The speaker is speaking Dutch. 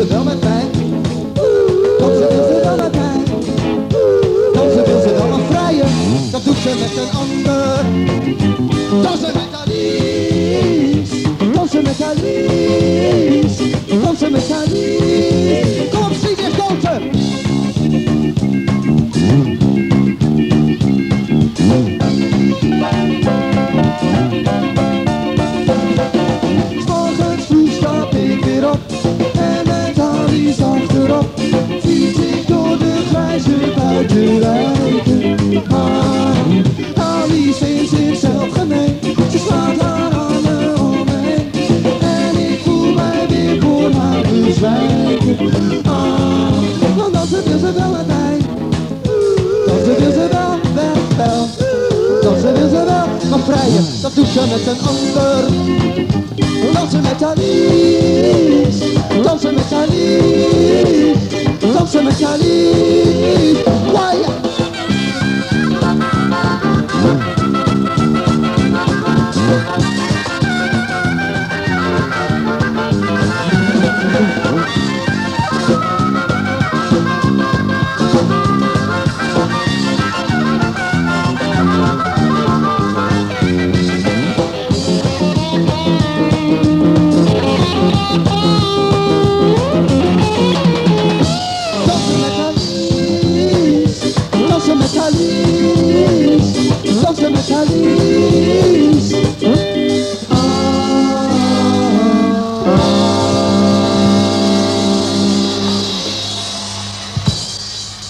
ze wel met mij. Dan wil ze wel met mij. Dan wil ze wel nog vrijen. Dat doet ze met een ander. Dan ze met Alice. Dan ze met Alice. dansen met een ander. Dansen met Alice, dansen met Alice, dansen met Alice. você me feliz.